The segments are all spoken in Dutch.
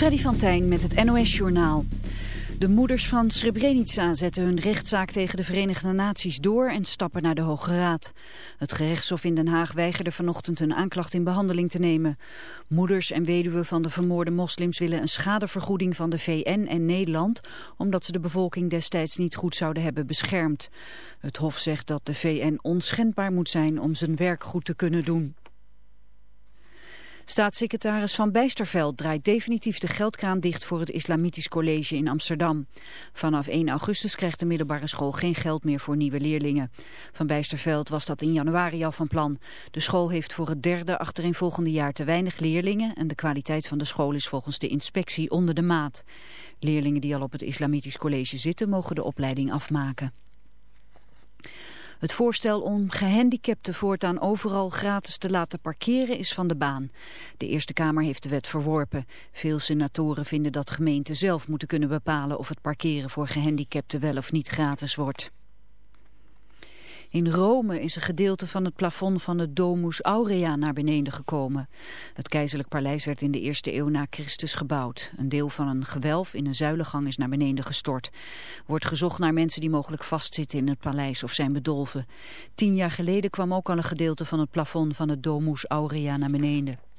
Freddy van Tijn met het NOS-journaal. De moeders van Srebrenica zetten hun rechtszaak tegen de Verenigde Naties door en stappen naar de Hoge Raad. Het gerechtshof in Den Haag weigerde vanochtend hun aanklacht in behandeling te nemen. Moeders en weduwen van de vermoorde moslims willen een schadevergoeding van de VN en Nederland, omdat ze de bevolking destijds niet goed zouden hebben beschermd. Het hof zegt dat de VN onschendbaar moet zijn om zijn werk goed te kunnen doen. Staatssecretaris Van Bijsterveld draait definitief de geldkraan dicht voor het Islamitisch College in Amsterdam. Vanaf 1 augustus krijgt de middelbare school geen geld meer voor nieuwe leerlingen. Van Bijsterveld was dat in januari al van plan. De school heeft voor het derde achtereenvolgende jaar te weinig leerlingen en de kwaliteit van de school is volgens de inspectie onder de maat. Leerlingen die al op het Islamitisch College zitten mogen de opleiding afmaken. Het voorstel om gehandicapten voortaan overal gratis te laten parkeren is van de baan. De Eerste Kamer heeft de wet verworpen. Veel senatoren vinden dat gemeenten zelf moeten kunnen bepalen of het parkeren voor gehandicapten wel of niet gratis wordt. In Rome is een gedeelte van het plafond van de Domus Aurea naar beneden gekomen. Het keizerlijk paleis werd in de eerste eeuw na Christus gebouwd. Een deel van een gewelf in een zuilengang is naar beneden gestort. Wordt gezocht naar mensen die mogelijk vastzitten in het paleis of zijn bedolven. Tien jaar geleden kwam ook al een gedeelte van het plafond van het Domus Aurea naar beneden.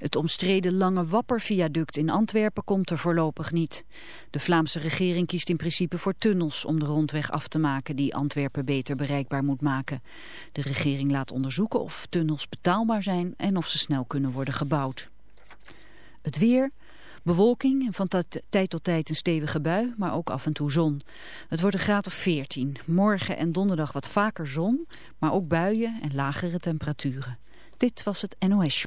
Het omstreden Lange Wapperviaduct in Antwerpen komt er voorlopig niet. De Vlaamse regering kiest in principe voor tunnels om de rondweg af te maken die Antwerpen beter bereikbaar moet maken. De regering laat onderzoeken of tunnels betaalbaar zijn en of ze snel kunnen worden gebouwd. Het weer... Bewolking en van tijd tot tijd een stevige bui, maar ook af en toe zon. Het wordt een graad of 14. Morgen en donderdag wat vaker zon, maar ook buien en lagere temperaturen. Dit was het NOS.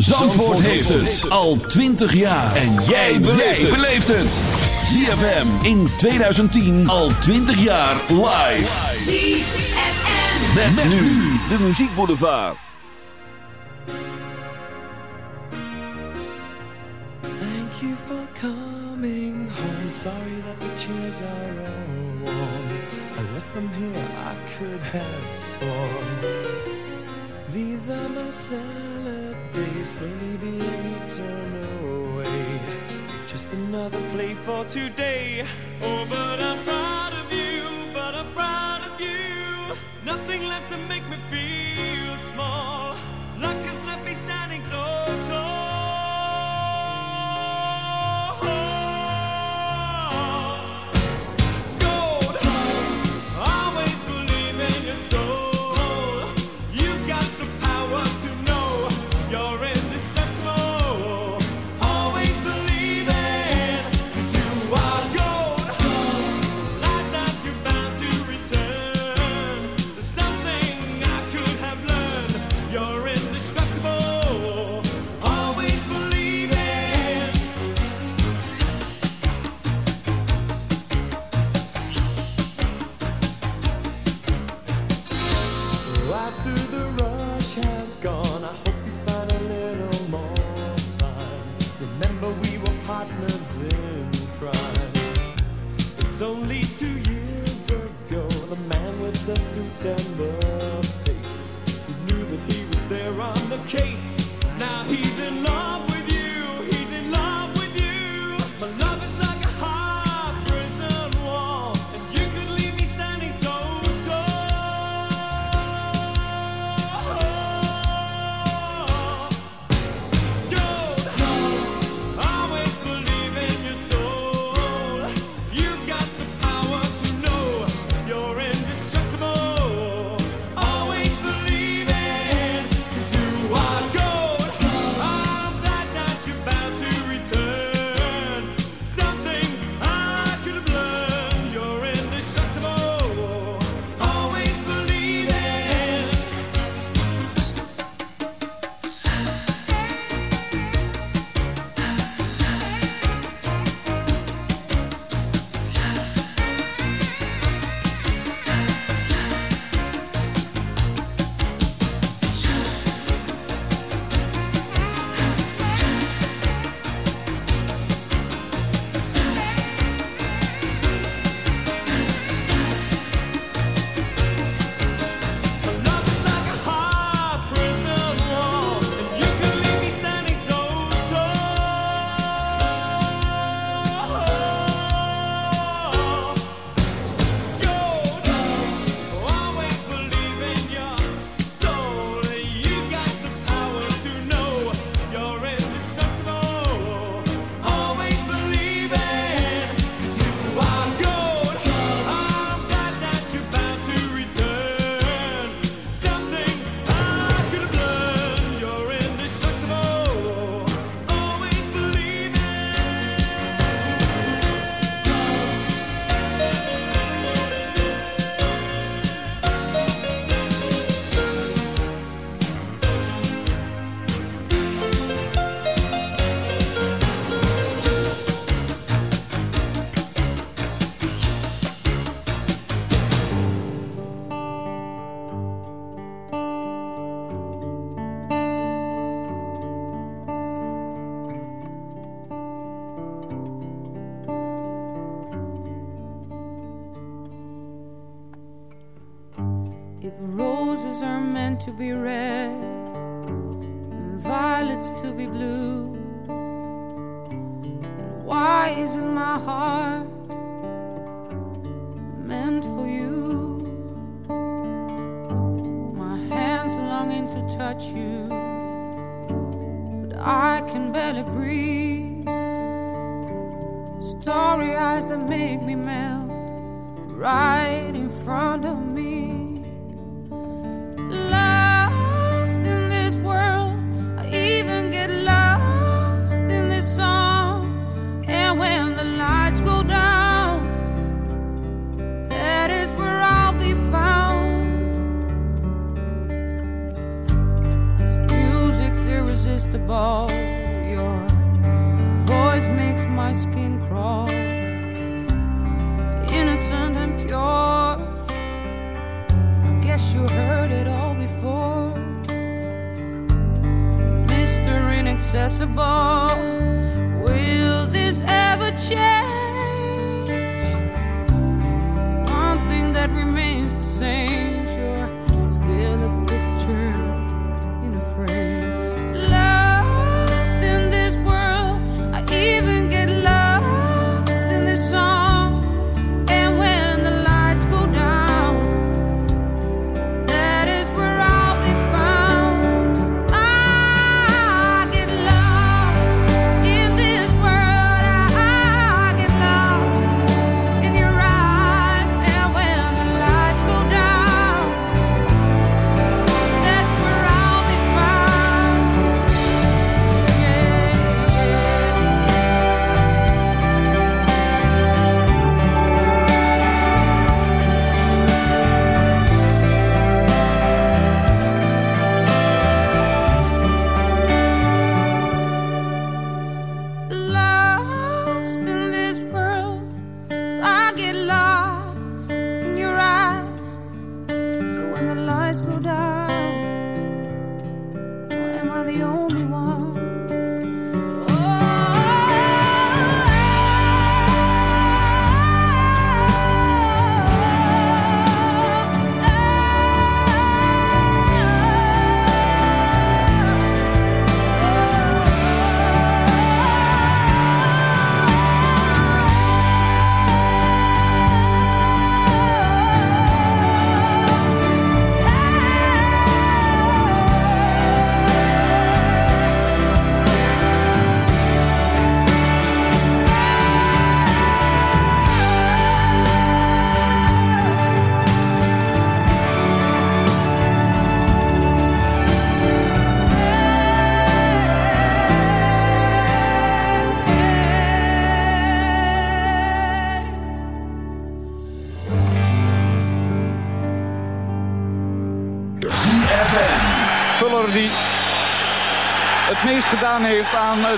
Zandvoort heeft het al 20 jaar. En jij beleeft het. ZFM in 2010 al 20 jaar live. ZFM. Met, met nu de muziekboulevard. Thank you for coming home. Sorry that the chairs are all warm. I left them here, I could have sworn. These are my salad days, slowly being eaten away. Just another play for today. Oh, but I'm proud of you, but I'm proud of you. Nothing left to make me September face. He knew that he was there on the case. be red and violets to be blue. And why isn't my heart?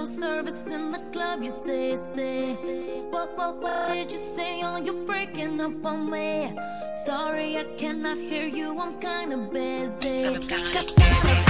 no service in the club, you say, say. What, what, what did you say? Oh, you're breaking up on me. Sorry, I cannot hear you, I'm kinda busy.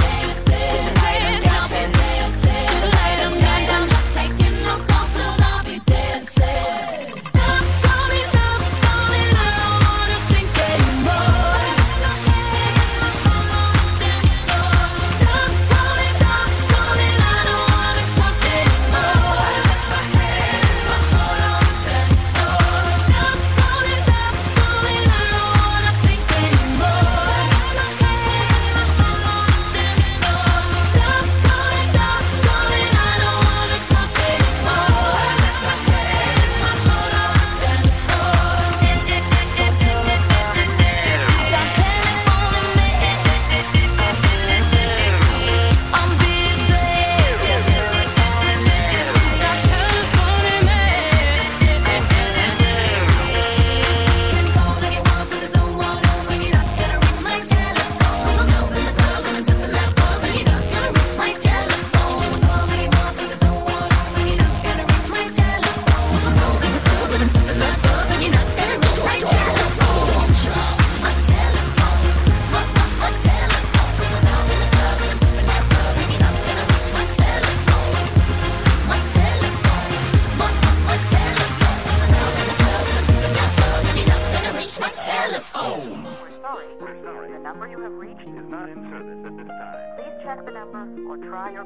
the number you have reached is not in service at this time. Please check the number or try your.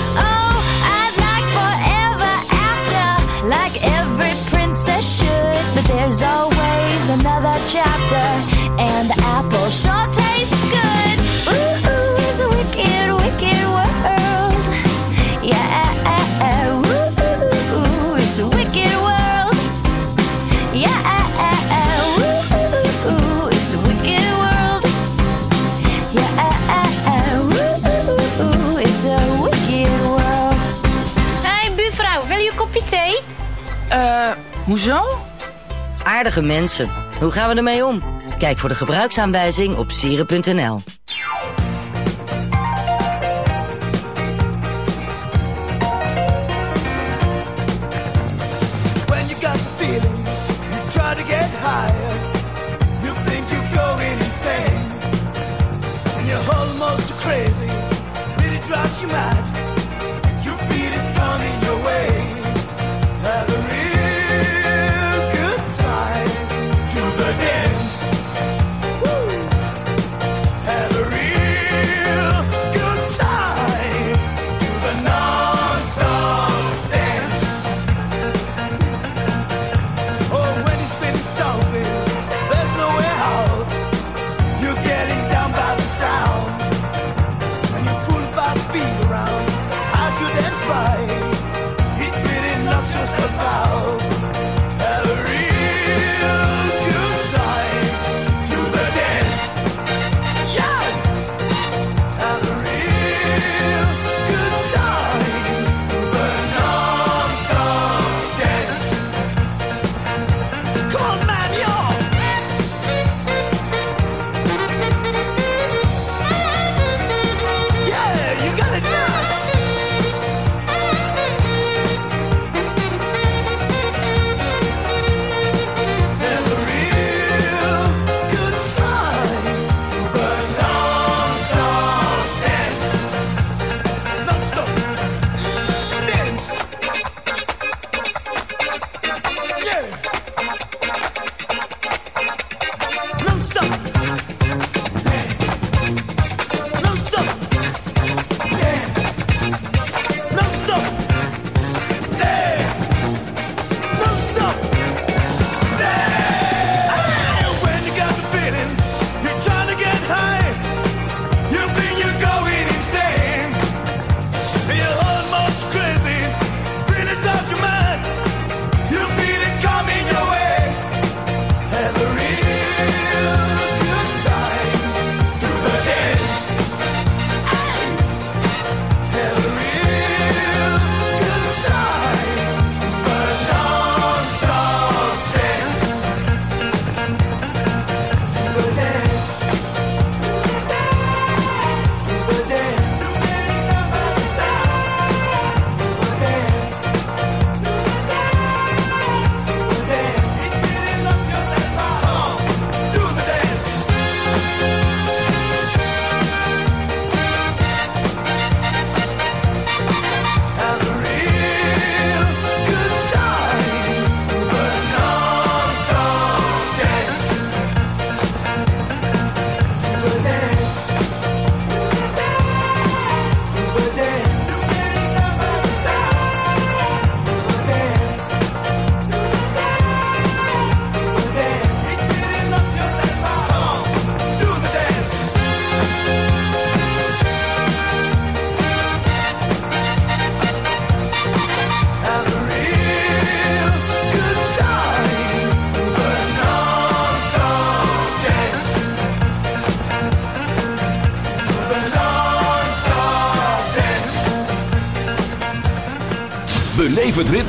There's always another chapter, and the apple sure tastes good. Ooh, ooh, it's a wicked, wicked world. Yeah, ooh, ooh, ooh, it's a wicked world. Yeah, ooh, ooh, it's a wicked world. Yeah, ooh, ooh, it's a wicked world. Hé, buurvrouw, wil je een kopje thee? Eh, hoezo? Aardige mensen. Hoe gaan we ermee om? Kijk voor de gebruiksaanwijzing op sieren.nl. You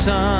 sun.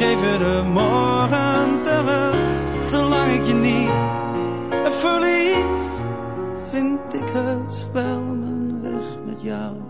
Geef je de morgen terug. Zolang ik je niet verlies, vind ik heus wel mijn weg met jou.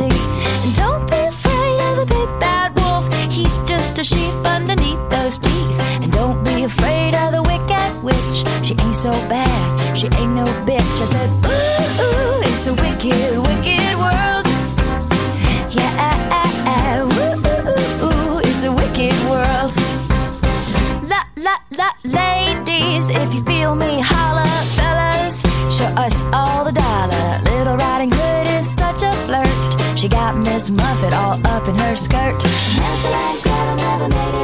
And don't be afraid of the big bad wolf. He's just a sheep underneath those teeth. And don't be afraid of the wicked witch. She ain't so bad, she ain't no bitch. I said, ooh, ooh it's a wicked, wicked world. Yeah, ooh, ooh, ooh, it's a wicked world. La la la, ladies, if you feel me, Muffet all up in her skirt. Hansel and Gretel never made it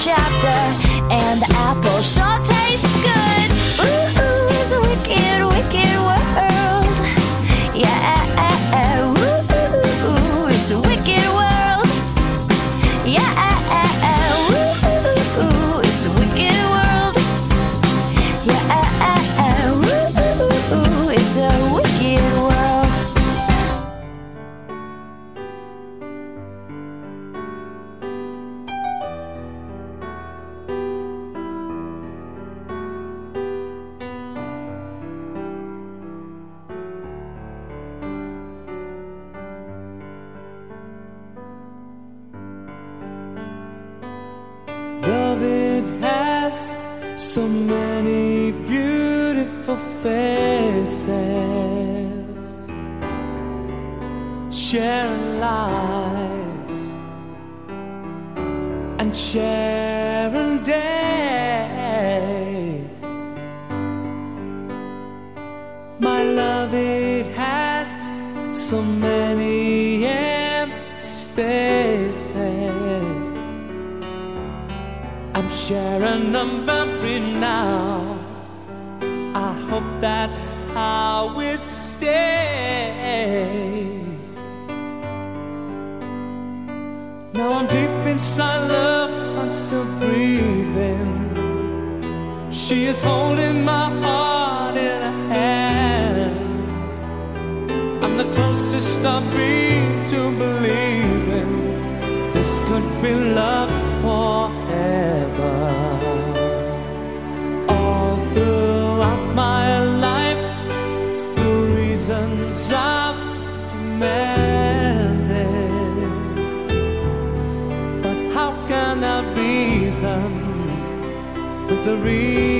Chapter, the reason